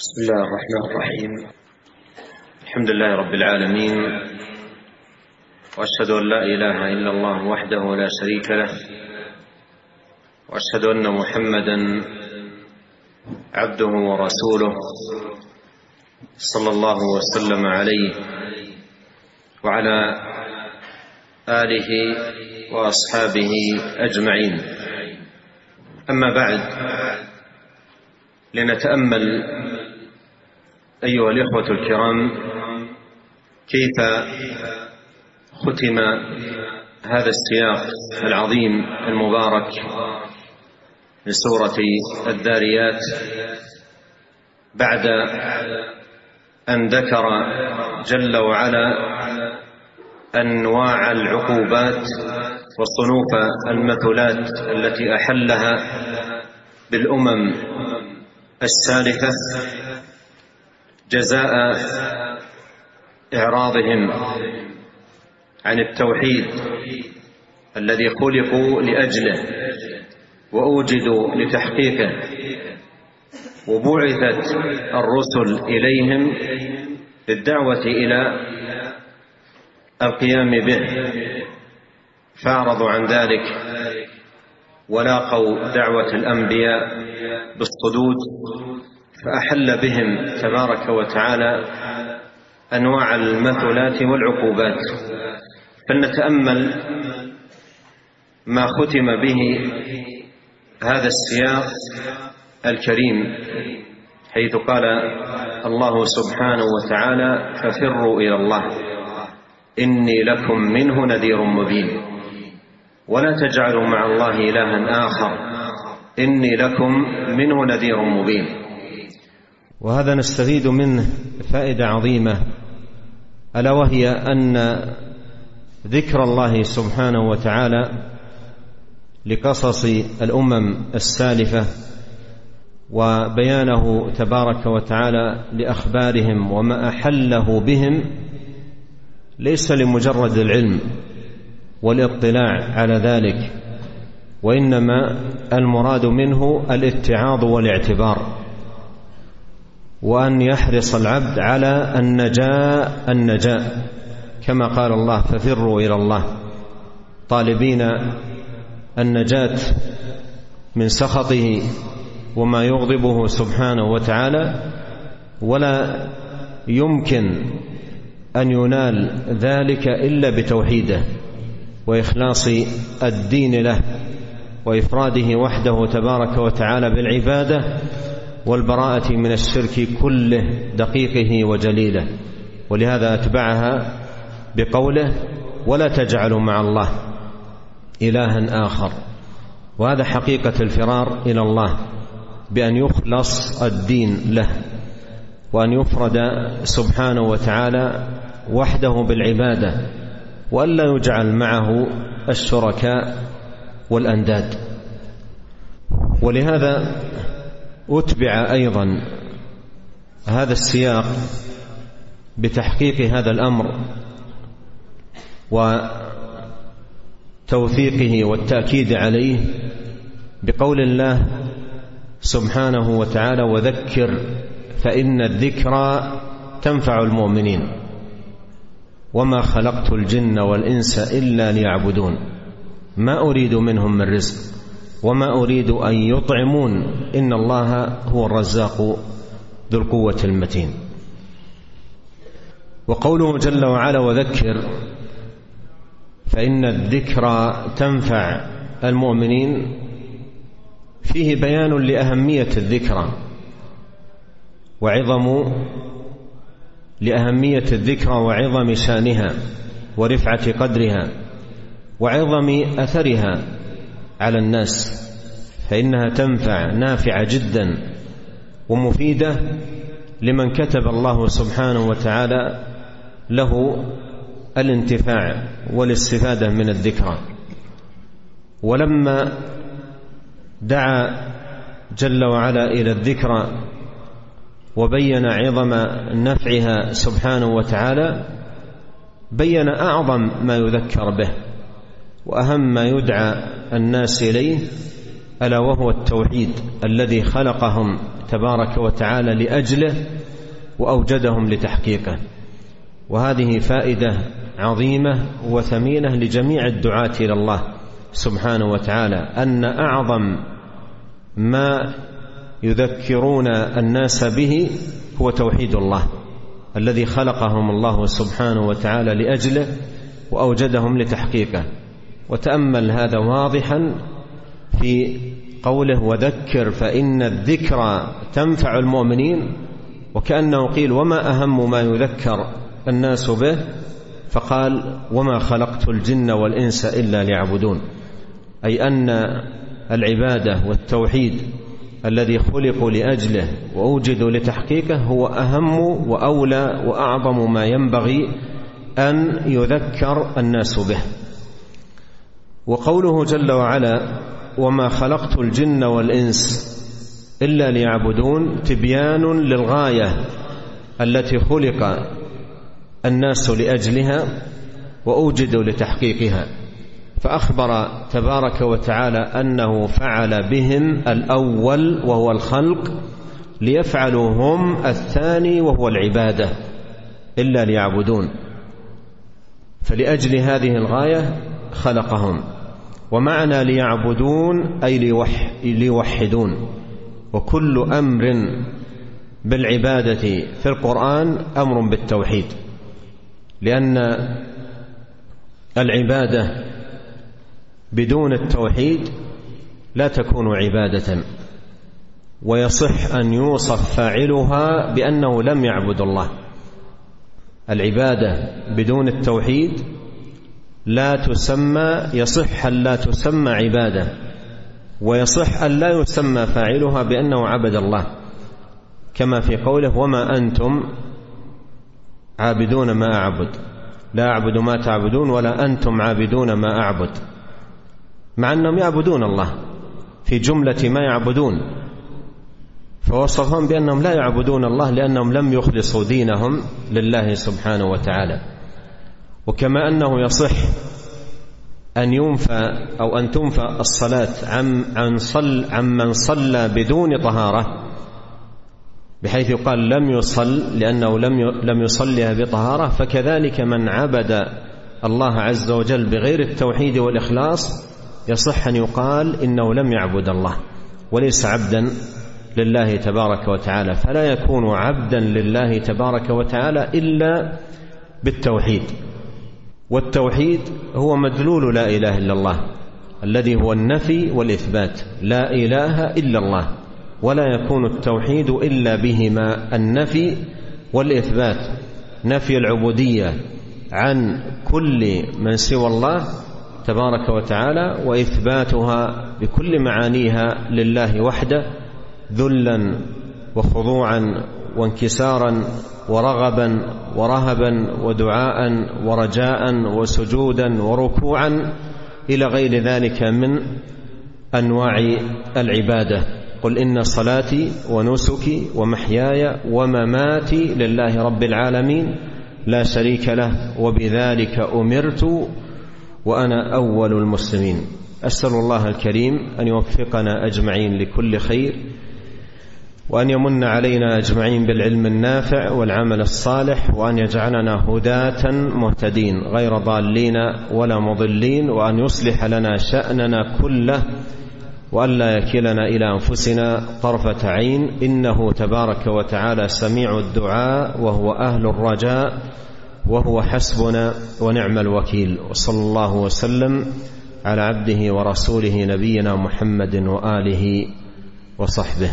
بسم الله الرحمن الرحيم. الحمد لله رب العالمين. وأشهد أن لا إله إلا الله وحده لا شريك له. وأشهد أن محمدا عبده ورسوله صلى الله وسلم عليه وعلى آله وأصحابه أجمعين. أما بعد لنتأمل أيها الإخوة الكرام كيف ختم هذا السياق العظيم المبارك لسوره الذاريات بعد أن ذكر جل وعلا أنواع العقوبات وصنوف المثلات التي أحلها بالأمم السالفة جزاء إعراضهم عن التوحيد الذي خلقوا لأجله وأوجدوا لتحقيقه وبعثت الرسل إليهم للدعوه إلى القيام به فأعرضوا عن ذلك ولاقوا دعوة الأنبياء بالصدود فأحل بهم تبارك وتعالى أنواع المثلات والعقوبات. فلنتأمل ما ختم به هذا السياق الكريم حيث قال الله سبحانه وتعالى ففروا إلى الله إني لكم منه نذير مبين ولا تجعلوا مع الله إلها آخر إني لكم منه نذير مبين. وهذا نستفيد منه فائدة عظيمة ألا وهي أن ذكر الله سبحانه وتعالى لقصص الأمم السالفة وبيانه تبارك وتعالى لأخبارهم وما أحله بهم ليس لمجرد العلم والاطلاع على ذلك وإنما المراد منه الاتعاظ والاعتبار. وأن يحرص العبد على النجاء النجاء. كما قال الله ففروا إلى الله. طالبين النجاة من سخطه وما يغضبه سبحانه وتعالى ولا يمكن أن ينال ذلك إلا بتوحيده وإخلاص الدين له وإفراده وحده تبارك وتعالى بالعبادة. والبراءة من الشرك كله دقيقه وجليله. ولهذا أتبعها بقوله ولا تجعلوا مع الله إلها آخر. وهذا حقيقة الفرار إلى الله بأن يخلص الدين له وأن يفرد سبحانه وتعالى وحده بالعبادة والا يجعل معه الشركاء والأنداد. ولهذا أتبع أيضا هذا السياق بتحقيق هذا الأمر وتوثيقه والتأكيد عليه بقول الله سبحانه وتعالى وذكر فإن الذكرى تنفع المؤمنين وما خلقت الجن والإنس إلا ليعبدون. ما أريد منهم من رزق. وما أريد أن يطعمون إن الله هو الرزاق ذو القوة المتين. وقوله جل وعلا وذكر فإن الذكرى تنفع المؤمنين. فيه بيان لأهمية الذكرى وعظم لأهمية الذكرى وعظم شأنها ورفعة قدرها وعظم أثرها على الناس فإنها تنفع نافعة جدا ومفيدة لمن كتب الله سبحانه وتعالى له الانتفاع والاستفادة من الذكرى. ولما دعا جل وعلا إلى الذكرى وبين عظم نفعها سبحانه وتعالى بين أعظم ما يذكر به. وأهم ما يدعى الناس إليه ألا وهو التوحيد الذي خلقهم تبارك وتعالى لأجله وأوجدهم لتحقيقه. وهذه فائدة عظيمة وثمينة لجميع الدعاة إلى الله سبحانه وتعالى أن أعظم ما يذكرون الناس به هو توحيد الله الذي خلقهم الله سبحانه وتعالى لأجله وأوجدهم لتحقيقه. وتأمل هذا واضحا في قوله وذكر فإن الذكرى تنفع المؤمنين وكأنه قيل وما أهم ما يذكر الناس به فقال وما خلقت الجن والإنس إلا ليعبدون أي أن العبادة والتوحيد الذي خلقوا لأجله وأوجدوا لتحقيقه هو أهم وأولى وأعظم ما ينبغي أن يذكر الناس به وقوله جل وعلا وما خلقت الجن والإنس إلا ليعبدون تبيان للغاية التي خلق الناس لأجلها واوجدوا لتحقيقها. فأخبر تبارك وتعالى أنه فعل بهم الأول وهو الخلق ليفعلوا هم الثاني وهو العبادة إلا ليعبدون. فلأجل هذه الغاية خلقهم. ومعنى ليعبدون أي ليوح ليوحدون. وكل أمر بالعبادة في القرآن أمر بالتوحيد. لأن العبادة بدون التوحيد لا تكون عبادة. ويصح أن يوصف فاعلها بأنه لم يعبد الله. العبادة بدون التوحيد لا تسمى يصح أن لا تسمى عبادة ويصح أن لا يسمى فاعلها بأنه عبد الله. كما في قوله وما أنتم عابدون ما أعبد. لا أعبد ما تعبدون ولا أنتم عابدون ما أعبد. مع أنهم يعبدون الله في جملة ما يعبدون. فوصفهم بأنهم لا يعبدون الله لأنهم لم يخلصوا دينهم لله سبحانه وتعالى. وكما أنه يصح أن ينفى أو أن تنفى الصلاة عن صل عمن صلى بدون طهارة بحيث يقال لم يصل لأنه لم لم يصلها بطهارة فكذلك من عبد الله عز وجل بغير التوحيد والإخلاص يصح أن يقال إنه لم يعبد الله وليس عبدا لله تبارك وتعالى فلا يكون عبدا لله تبارك وتعالى إلا بالتوحيد. والتوحيد هو مدلول لا إله إلا الله الذي هو النفي والإثبات لا إله إلا الله ولا يكون التوحيد إلا بهما النفي والإثبات نفي العبودية عن كل من سوى الله تبارك وتعالى وإثباتها بكل معانيها لله وحده ذلا وخضوعا وانكسارا ورغبا ورهبا ودعاء ورجاء وسجودا وركوعا إلى غير ذلك من أنواع العبادة. قل إن صلاتي ونسكي ومحياي ومماتي لله رب العالمين لا شريك له وبذلك أمرت وأنا أول المسلمين. أسأل الله الكريم أن يوفقنا أجمعين لكل خير وأن يمن علينا أجمعين بالعلم النافع والعمل الصالح وأن يجعلنا هداة مهتدين غير ضالين ولا مضلين وأن يصلح لنا شأننا كله وأن لا يكلنا إلى أنفسنا طرفة عين إنه تبارك وتعالى سميع الدعاء وهو أهل الرجاء وهو حسبنا ونعم الوكيل وصلى الله وسلم على عبده ورسوله نبينا محمد وآله وصحبه